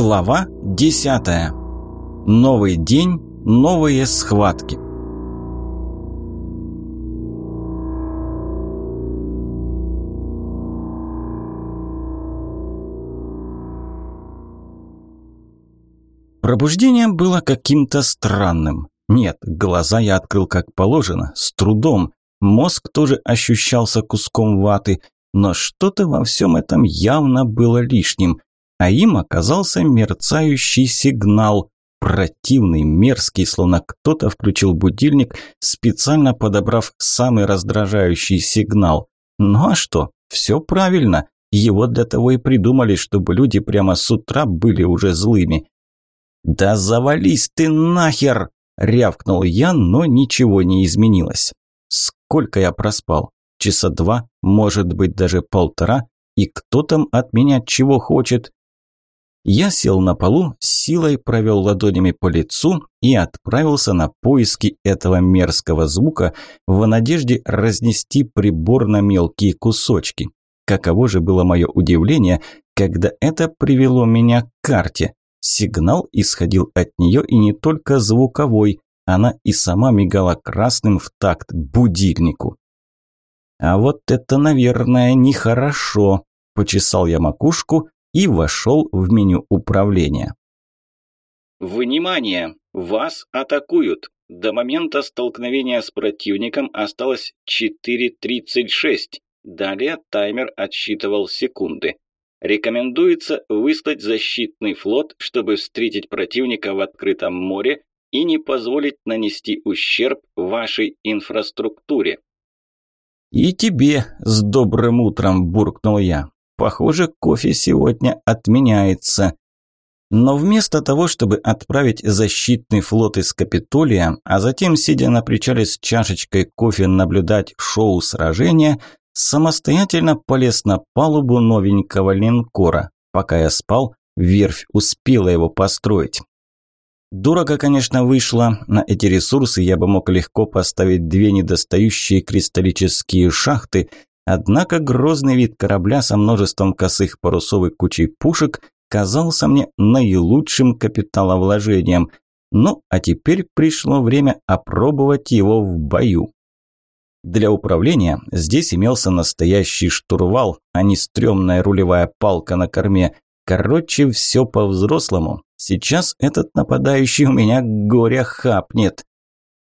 Глава 10. Новый день, новые схватки. Пробуждение было каким-то странным. Нет, глаза я открыл как положено, с трудом. Мозг тоже ощущался куском ваты, но что-то во всем этом явно было лишним. А им оказался мерцающий сигнал. Противный, мерзкий, словно кто-то включил будильник, специально подобрав самый раздражающий сигнал. Ну а что? Все правильно. Его для того и придумали, чтобы люди прямо с утра были уже злыми. «Да завались ты нахер!» – рявкнул я, но ничего не изменилось. Сколько я проспал? Часа два, может быть даже полтора? И кто там от меня чего хочет? Я сел на полу, силой провел ладонями по лицу и отправился на поиски этого мерзкого звука в надежде разнести прибор на мелкие кусочки. Каково же было мое удивление, когда это привело меня к карте. Сигнал исходил от нее и не только звуковой, она и сама мигала красным в такт будильнику. А вот это, наверное, нехорошо. Почесал я макушку и вошел в меню управления. Внимание! Вас атакуют! До момента столкновения с противником осталось 4.36. Далее таймер отсчитывал секунды. Рекомендуется выслать защитный флот, чтобы встретить противника в открытом море и не позволить нанести ущерб вашей инфраструктуре. «И тебе с добрым утром!» – буркнул я. Похоже, кофе сегодня отменяется. Но вместо того, чтобы отправить защитный флот из Капитолия, а затем, сидя на причале с чашечкой кофе, наблюдать шоу сражения, самостоятельно полез на палубу новенького линкора. Пока я спал, верфь успела его построить. Дорого, конечно, вышло. На эти ресурсы я бы мог легко поставить две недостающие кристаллические шахты – Однако грозный вид корабля со множеством косых парусов и кучей пушек казался мне наилучшим капиталовложением. Ну, а теперь пришло время опробовать его в бою. Для управления здесь имелся настоящий штурвал, а не стрёмная рулевая палка на корме. Короче, все по-взрослому. Сейчас этот нападающий у меня горя хапнет.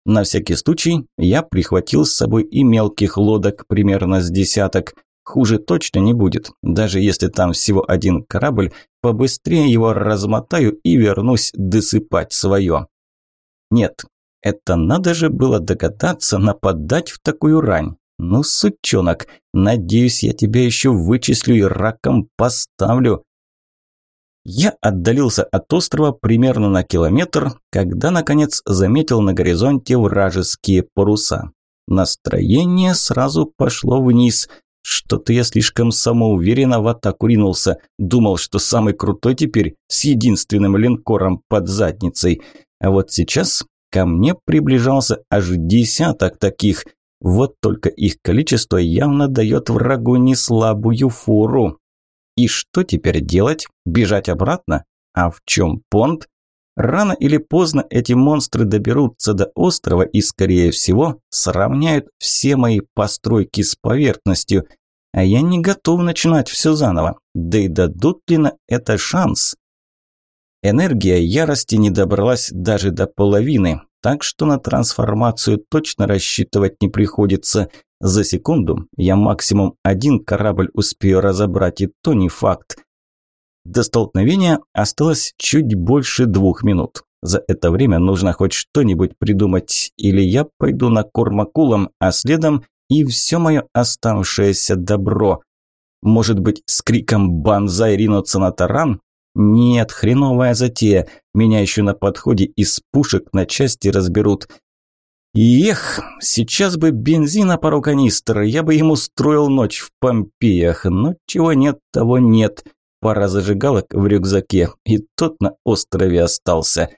На всякий случай я прихватил с собой и мелких лодок, примерно с десяток. Хуже точно не будет. Даже если там всего один корабль, побыстрее его размотаю и вернусь досыпать свое. Нет, это надо же было догадаться нападать в такую рань. Ну, сучонок, надеюсь, я тебя еще вычислю и раком поставлю. Я отдалился от острова примерно на километр, когда, наконец, заметил на горизонте вражеские паруса. Настроение сразу пошло вниз. Что-то я слишком самоуверенно в атаку ринулся. Думал, что самый крутой теперь с единственным линкором под задницей. А вот сейчас ко мне приближался аж десяток таких. Вот только их количество явно дает врагу неслабую фору. И что теперь делать? Бежать обратно? А в чем понт? Рано или поздно эти монстры доберутся до острова и, скорее всего, сравняют все мои постройки с поверхностью. А я не готов начинать все заново. Да и дадут ли на это шанс? Энергия ярости не добралась даже до половины, так что на трансформацию точно рассчитывать не приходится. За секунду я максимум один корабль успею разобрать, и то не факт. До столкновения осталось чуть больше двух минут. За это время нужно хоть что-нибудь придумать, или я пойду на корм акулам, а следом и все мое оставшееся добро. Может быть, с криком «Банзай!» ринуться на таран? Нет, хреновая затея. Меня еще на подходе из пушек на части разберут. Эх, сейчас бы бензина пару канистр, я бы ему строил ночь в Помпеях, но чего нет, того нет. Пара зажигалок в рюкзаке, и тот на острове остался.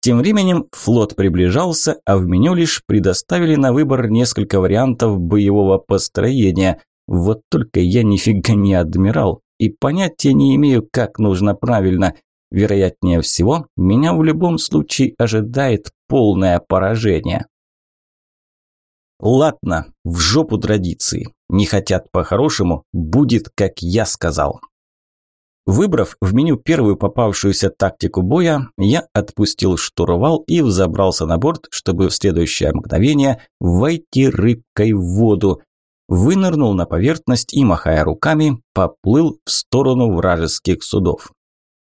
Тем временем флот приближался, а в меню лишь предоставили на выбор несколько вариантов боевого построения. Вот только я нифига не адмирал и понятия не имею, как нужно правильно. Вероятнее всего, меня в любом случае ожидает полное поражение. Ладно, в жопу традиции. Не хотят по-хорошему, будет, как я сказал. Выбрав в меню первую попавшуюся тактику боя, я отпустил штурвал и взобрался на борт, чтобы в следующее мгновение войти рыбкой в воду. Вынырнул на поверхность и, махая руками, поплыл в сторону вражеских судов.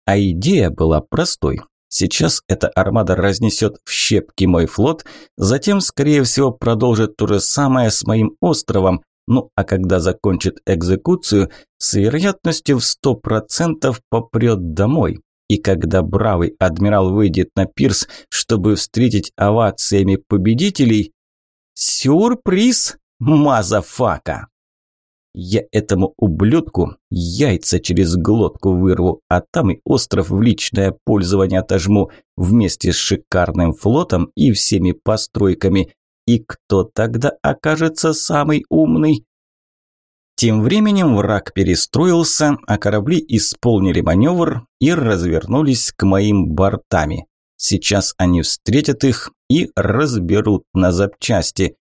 А идея была простой. Сейчас эта армада разнесет в щепки мой флот, затем, скорее всего, продолжит то же самое с моим островом, ну а когда закончит экзекуцию, с вероятностью в сто процентов попрет домой. И когда бравый адмирал выйдет на пирс, чтобы встретить овациями победителей... Сюрприз, motherfucker! Я этому ублюдку яйца через глотку вырву, а там и остров в личное пользование отожму вместе с шикарным флотом и всеми постройками. И кто тогда окажется самый умный? Тем временем враг перестроился, а корабли исполнили маневр и развернулись к моим бортами. Сейчас они встретят их и разберут на запчасти.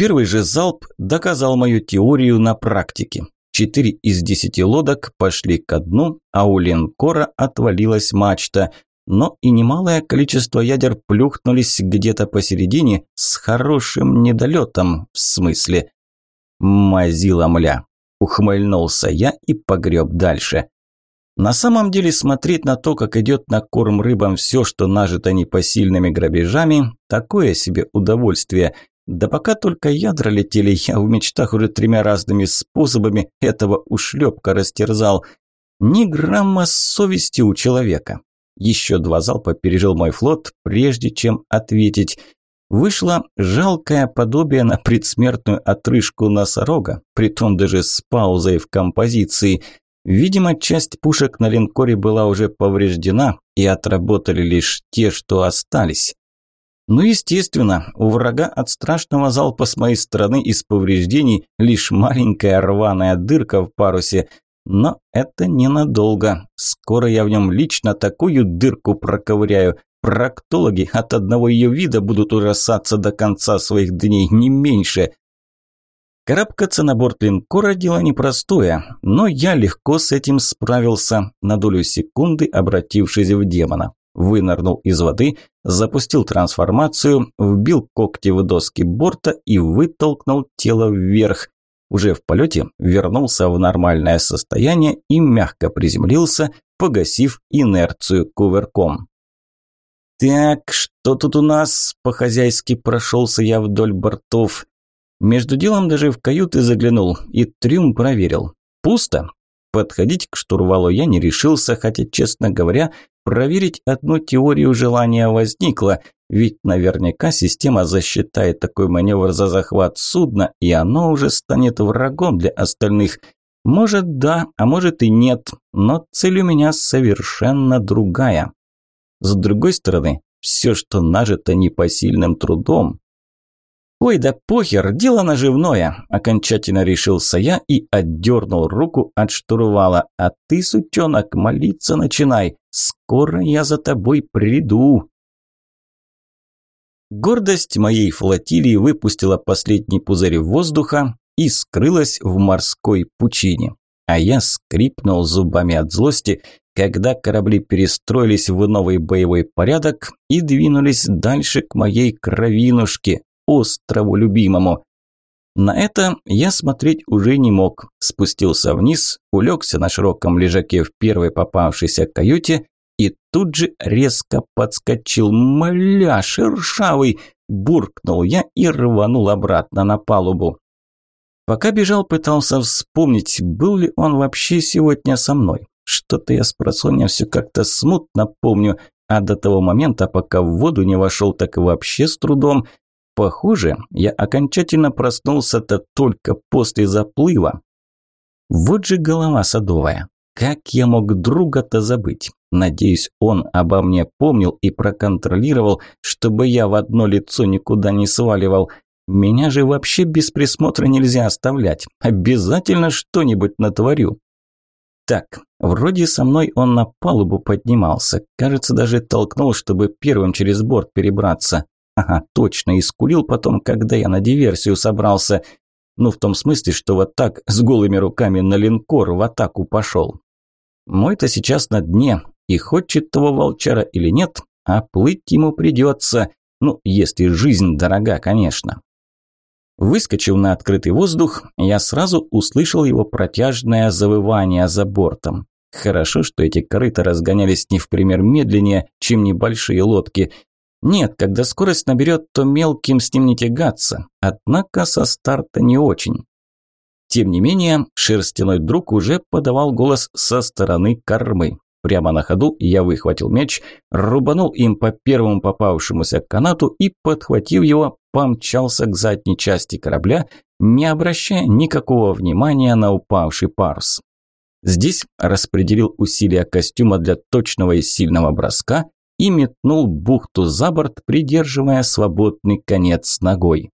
Первый же залп доказал мою теорию на практике. Четыре из десяти лодок пошли ко дну, а у линкора отвалилась мачта. Но и немалое количество ядер плюхнулись где-то посередине с хорошим недолетом, в смысле. Мазила мля. Ухмыльнулся я и погреб дальше. На самом деле смотреть на то, как идет на корм рыбам все, что нажито непосильными грабежами, такое себе удовольствие – да пока только ядра летели, я в мечтах уже тремя разными способами этого ушлепка растерзал. Ни грамма совести у человека. Еще два залпа пережил мой флот, прежде чем ответить. Вышло жалкое подобие на предсмертную отрыжку носорога, притом даже с паузой в композиции. Видимо, часть пушек на линкоре была уже повреждена, и отработали лишь те, что остались. Ну, естественно, у врага от страшного залпа с моей стороны из повреждений лишь маленькая рваная дырка в парусе. Но это ненадолго. Скоро я в нем лично такую дырку проковыряю. Проктологи от одного ее вида будут ужасаться до конца своих дней, не меньше. Карабкаться на борт линкора – дело непростое, но я легко с этим справился, на долю секунды обратившись в демона вынырнул из воды, запустил трансформацию, вбил когти в доски борта и вытолкнул тело вверх. Уже в полете вернулся в нормальное состояние и мягко приземлился, погасив инерцию кувырком. «Так, что тут у нас?» – по-хозяйски прошелся я вдоль бортов. Между делом даже в каюты заглянул и трюм проверил. Пусто. Подходить к штурвалу я не решился, хотя, честно говоря, Проверить одну теорию желания возникло, ведь наверняка система засчитает такой маневр за захват судна, и оно уже станет врагом для остальных. Может да, а может и нет, но цель у меня совершенно другая. С другой стороны, все, что нажито непосильным трудом, «Ой, да похер, дело наживное!» – окончательно решился я и отдернул руку от штурвала. «А ты, сутенок, молиться начинай! Скоро я за тобой приду!» Гордость моей флотилии выпустила последний пузырь воздуха и скрылась в морской пучине. А я скрипнул зубами от злости, когда корабли перестроились в новый боевой порядок и двинулись дальше к моей кровинушке, острову любимому. На это я смотреть уже не мог. Спустился вниз, улегся на широком лежаке в первой попавшейся каюте и тут же резко подскочил. «Мля, шершавый!» – буркнул я и рванул обратно на палубу. Пока бежал, пытался вспомнить, был ли он вообще сегодня со мной. Что-то я с просонья все как-то смутно помню, а до того момента, пока в воду не вошел, так и вообще с трудом. Похоже, я окончательно проснулся-то только после заплыва. Вот же голова садовая. Как я мог друга-то забыть? Надеюсь, он обо мне помнил и проконтролировал, чтобы я в одно лицо никуда не сваливал. Меня же вообще без присмотра нельзя оставлять. Обязательно что-нибудь натворю. Так, вроде со мной он на палубу поднимался. Кажется, даже толкнул, чтобы первым через борт перебраться. Ага, точно, и скулил потом, когда я на диверсию собрался. Ну, в том смысле, что вот так с голыми руками на линкор в атаку пошел. Мой-то сейчас на дне, и хочет того волчара или нет, а плыть ему придется. Ну, если жизнь дорога, конечно. Выскочив на открытый воздух, я сразу услышал его протяжное завывание за бортом. Хорошо, что эти корыта разгонялись не в пример медленнее, чем небольшие лодки. Нет, когда скорость наберет, то мелким с ним не тягаться, однако со старта не очень. Тем не менее, шерстяной друг уже подавал голос со стороны кормы. Прямо на ходу я выхватил меч, рубанул им по первому попавшемуся канату и, подхватив его, помчался к задней части корабля, не обращая никакого внимания на упавший парус. Здесь распределил усилия костюма для точного и сильного броска и метнул бухту за борт, придерживая свободный конец ногой.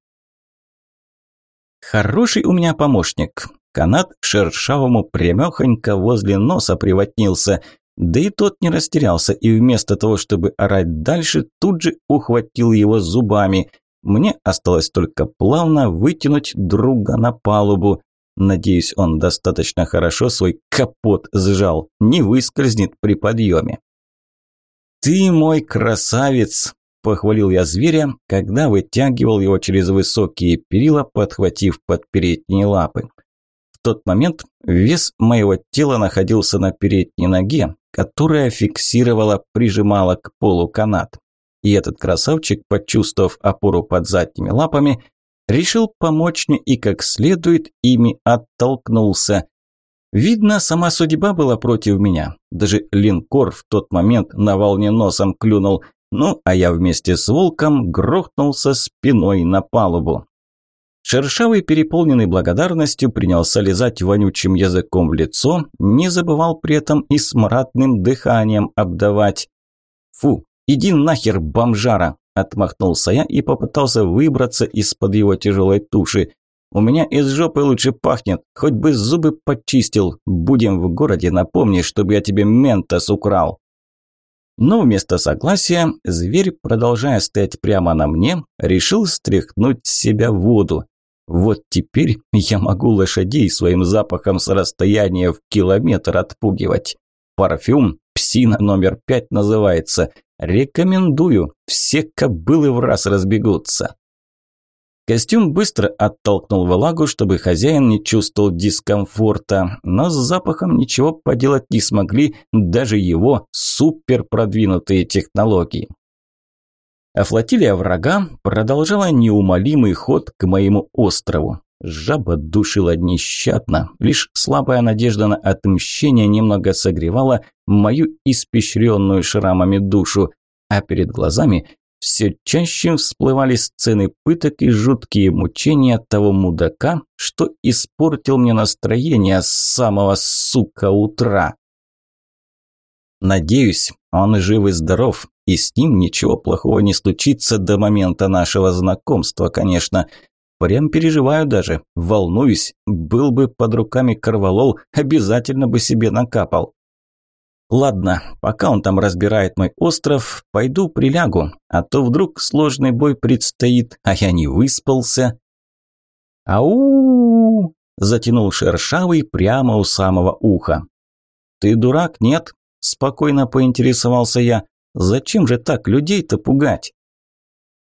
Хороший у меня помощник. Канат шершавому прямехонько возле носа привотнился, да и тот не растерялся и вместо того, чтобы орать дальше, тут же ухватил его зубами. Мне осталось только плавно вытянуть друга на палубу. Надеюсь, он достаточно хорошо свой капот сжал, не выскользнет при подъеме. «Ты мой красавец!» – похвалил я зверя, когда вытягивал его через высокие перила, подхватив под передние лапы. В тот момент вес моего тела находился на передней ноге, которая фиксировала, прижимала к полу канат. И этот красавчик, почувствовав опору под задними лапами, решил помочь мне и как следует ими оттолкнулся. Видно, сама судьба была против меня. Даже линкор в тот момент на волне носом клюнул. Ну, а я вместе с волком грохнулся спиной на палубу. Шершавый, переполненный благодарностью, принялся лизать вонючим языком в лицо, не забывал при этом и смрадным дыханием обдавать. «Фу, иди нахер, бомжара!» – отмахнулся я и попытался выбраться из-под его тяжелой туши. «У меня из жопы лучше пахнет, хоть бы зубы почистил. Будем в городе, напомни, чтобы я тебе ментос украл». Но вместо согласия зверь, продолжая стоять прямо на мне, решил стряхнуть с себя воду. Вот теперь я могу лошадей своим запахом с расстояния в километр отпугивать. Парфюм «Псина номер пять» называется. Рекомендую, все кобылы в раз разбегутся. Костюм быстро оттолкнул влагу, чтобы хозяин не чувствовал дискомфорта, но с запахом ничего поделать не смогли даже его суперпродвинутые технологии а флотилия врага продолжала неумолимый ход к моему острову. Жаба душила нещадно, лишь слабая надежда на отмщение немного согревала мою испещренную шрамами душу, а перед глазами все чаще всплывали сцены пыток и жуткие мучения того мудака, что испортил мне настроение с самого, сука, утра. Надеюсь, он жив и здоров, и с ним ничего плохого не случится до момента нашего знакомства, конечно. Прям переживаю даже, волнуюсь. Был бы под руками Карвалол, обязательно бы себе накапал. Ладно, пока он там разбирает мой остров, пойду прилягу, а то вдруг сложный бой предстоит, а я не выспался. Ау! затянул шершавый прямо у самого уха. Ты дурак, нет? спокойно поинтересовался я. Зачем же так людей-то пугать?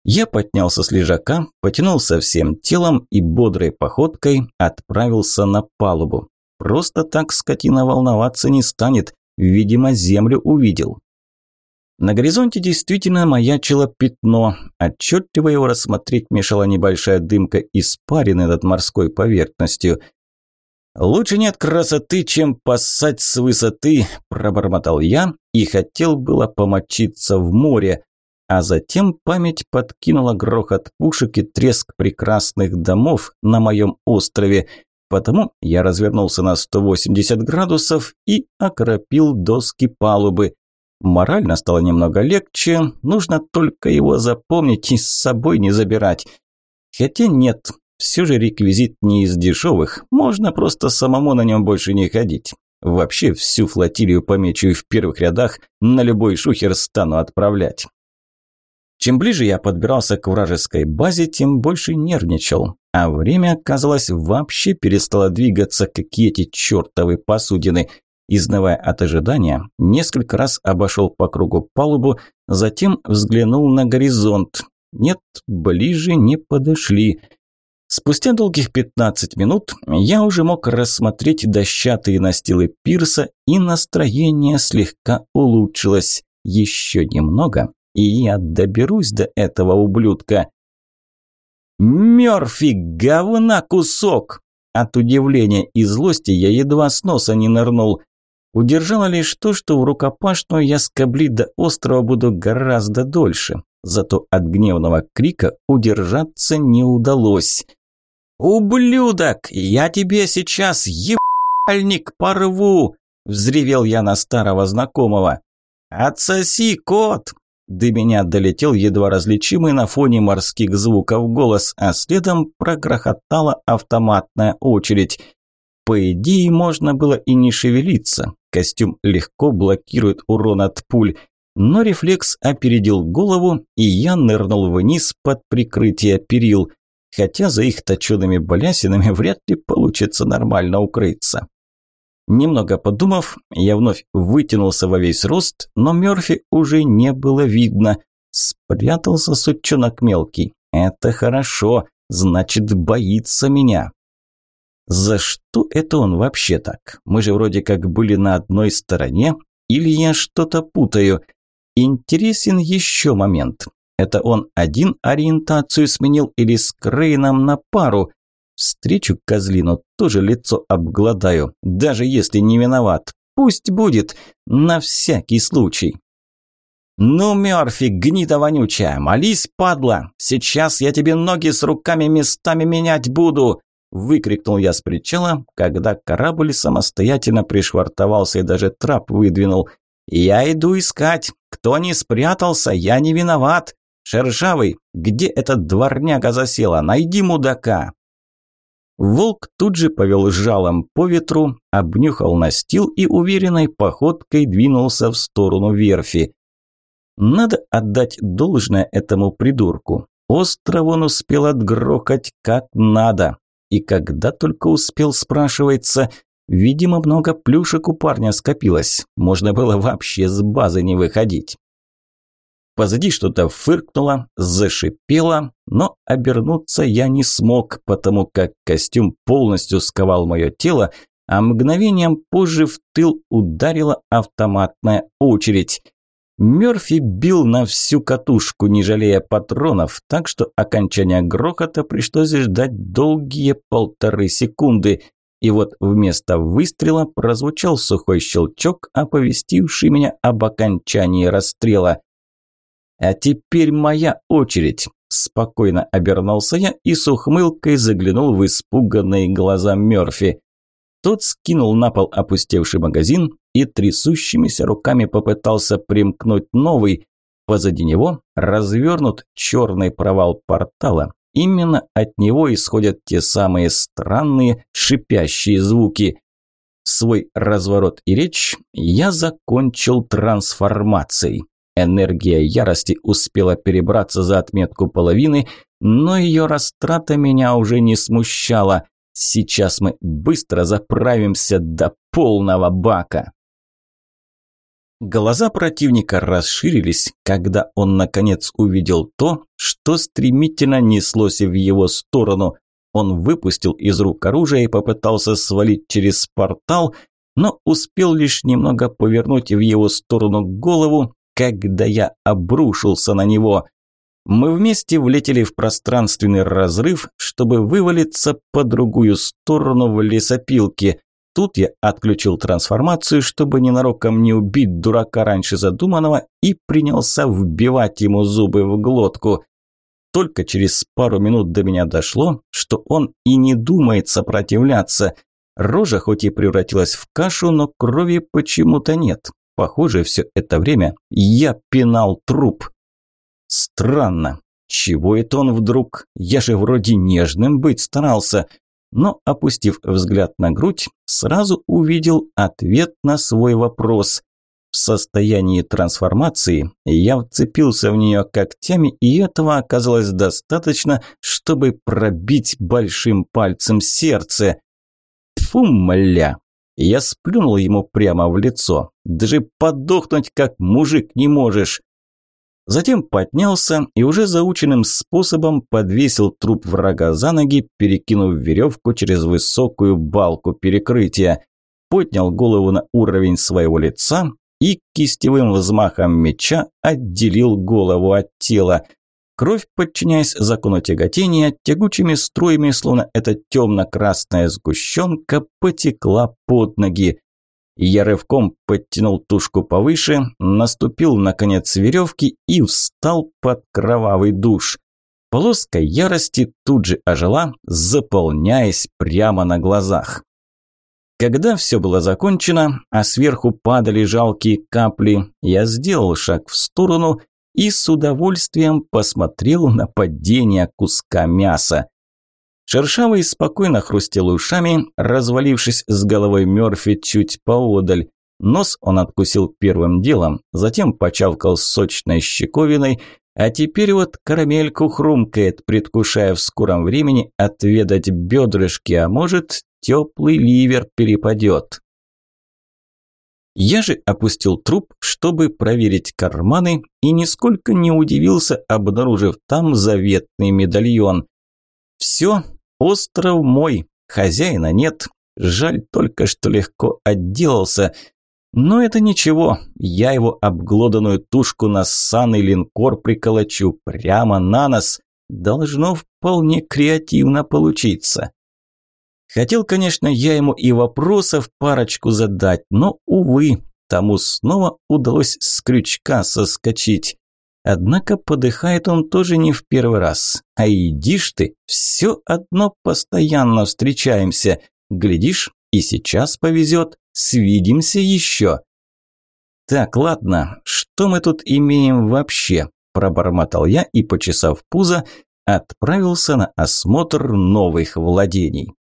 Я поднялся с лежака, потянулся всем телом и бодрой походкой отправился на палубу. Просто так скотина волноваться не станет, видимо, землю увидел. На горизонте действительно маячило пятно. Отчетливо его рассмотреть мешала небольшая дымка испарины над морской поверхностью. «Лучше нет красоты, чем поссать с высоты», – пробормотал я и хотел было помочиться в море. А затем память подкинула грохот пушек и треск прекрасных домов на моем острове. Потому я развернулся на 180 градусов и окропил доски палубы. Морально стало немного легче, нужно только его запомнить и с собой не забирать. Хотя нет, все же реквизит не из дешевых, можно просто самому на нем больше не ходить. Вообще всю флотилию помечу и в первых рядах на любой шухер стану отправлять. Чем ближе я подбирался к вражеской базе, тем больше нервничал. А время, казалось, вообще перестало двигаться, как эти чертовы посудины. Изнывая от ожидания, несколько раз обошел по кругу палубу, затем взглянул на горизонт. Нет, ближе не подошли. Спустя долгих 15 минут я уже мог рассмотреть дощатые настилы пирса, и настроение слегка улучшилось. Еще немного, и я доберусь до этого ублюдка. «Мёрфи, говна кусок!» От удивления и злости я едва с носа не нырнул. Удержало лишь то, что в рукопашную я скоблить до острова буду гораздо дольше. Зато от гневного крика удержаться не удалось. «Ублюдок! Я тебе сейчас ебальник порву!» – взревел я на старого знакомого. «Отсоси, кот!» До меня долетел едва различимый на фоне морских звуков голос, а следом прогрохотала автоматная очередь. По идее, можно было и не шевелиться. Костюм легко блокирует урон от пуль. Но рефлекс опередил голову, и я нырнул вниз под прикрытие перил. Хотя за их точеными балясинами вряд ли получится нормально укрыться. Немного подумав, я вновь вытянулся во весь рост, но Мёрфи уже не было видно. Спрятался сучонок мелкий. Это хорошо, значит, боится меня. За что это он вообще так? Мы же вроде как были на одной стороне, или я что-то путаю? Интересен еще момент. Это он один ориентацию сменил или с Крейном на пару? Встречу козлину, тоже лицо обгладаю, даже если не виноват. Пусть будет, на всякий случай. «Ну, Мёрфи, гнида вонючая, молись, падла! Сейчас я тебе ноги с руками местами менять буду!» Выкрикнул я с причала, когда корабль самостоятельно пришвартовался и даже трап выдвинул. «Я иду искать! Кто не спрятался, я не виноват! Шершавый, где этот дворняга засела? Найди мудака!» Волк тут же повел жалом по ветру, обнюхал настил и уверенной походкой двинулся в сторону верфи. Надо отдать должное этому придурку. Остров он успел отгрохать как надо. И когда только успел, спрашивается, видимо, много плюшек у парня скопилось. Можно было вообще с базы не выходить. Позади что-то фыркнуло, зашипело, но обернуться я не смог, потому как костюм полностью сковал мое тело, а мгновением позже в тыл ударила автоматная очередь. Мёрфи бил на всю катушку, не жалея патронов, так что окончание грохота пришлось ждать долгие полторы секунды. И вот вместо выстрела прозвучал сухой щелчок, оповестивший меня об окончании расстрела. «А теперь моя очередь!» Спокойно обернулся я и с ухмылкой заглянул в испуганные глаза Мёрфи. Тот скинул на пол опустевший магазин и трясущимися руками попытался примкнуть новый. Позади него развернут черный провал портала. Именно от него исходят те самые странные шипящие звуки. Свой разворот и речь я закончил трансформацией. Энергия ярости успела перебраться за отметку половины, но ее растрата меня уже не смущала. Сейчас мы быстро заправимся до полного бака. Глаза противника расширились, когда он наконец увидел то, что стремительно неслось в его сторону. Он выпустил из рук оружие и попытался свалить через портал, но успел лишь немного повернуть в его сторону голову, когда я обрушился на него. Мы вместе влетели в пространственный разрыв, чтобы вывалиться по другую сторону в лесопилке. Тут я отключил трансформацию, чтобы ненароком не убить дурака раньше задуманного, и принялся вбивать ему зубы в глотку. Только через пару минут до меня дошло, что он и не думает сопротивляться. Рожа хоть и превратилась в кашу, но крови почему-то нет. Похоже, все это время я пинал труп. Странно. Чего это он вдруг? Я же вроде нежным быть старался. но, опустив взгляд на грудь, сразу увидел ответ на свой вопрос. В состоянии трансформации я вцепился в нее когтями, и этого оказалось достаточно, чтобы пробить большим пальцем сердце. Фу, мля! Я сплюнул ему прямо в лицо. Даже подохнуть как мужик не можешь. Затем поднялся и уже заученным способом подвесил труп врага за ноги, перекинув веревку через высокую балку перекрытия. Поднял голову на уровень своего лица и кистевым взмахом меча отделил голову от тела. Кровь, подчиняясь закону тяготения, тягучими струями, словно эта темно-красная сгущенка, потекла под ноги. Я рывком подтянул тушку повыше, наступил на конец веревки и встал под кровавый душ. Полоска ярости тут же ожила, заполняясь прямо на глазах. Когда все было закончено, а сверху падали жалкие капли, я сделал шаг в сторону и с удовольствием посмотрел на падение куска мяса. Шершавый спокойно хрустел ушами, развалившись с головой Мёрфи чуть поодаль. Нос он откусил первым делом, затем почавкал сочной щековиной, а теперь вот карамельку хрумкает, предвкушая в скором времени отведать бедрышки, а может, теплый ливер перепадет. Я же опустил труп, чтобы проверить карманы, и нисколько не удивился, обнаружив там заветный медальон. Все, Остров мой, хозяина нет. Жаль только, что легко отделался. Но это ничего, я его обглоданную тушку на санный линкор приколочу прямо на нос. Должно вполне креативно получиться. Хотел, конечно, я ему и вопросов парочку задать, но, увы, тому снова удалось с крючка соскочить. Однако подыхает он тоже не в первый раз. А идишь ты, все одно постоянно встречаемся. Глядишь, и сейчас повезет, свидимся еще. Так, ладно, что мы тут имеем вообще? Пробормотал я и, почесав пузо, отправился на осмотр новых владений.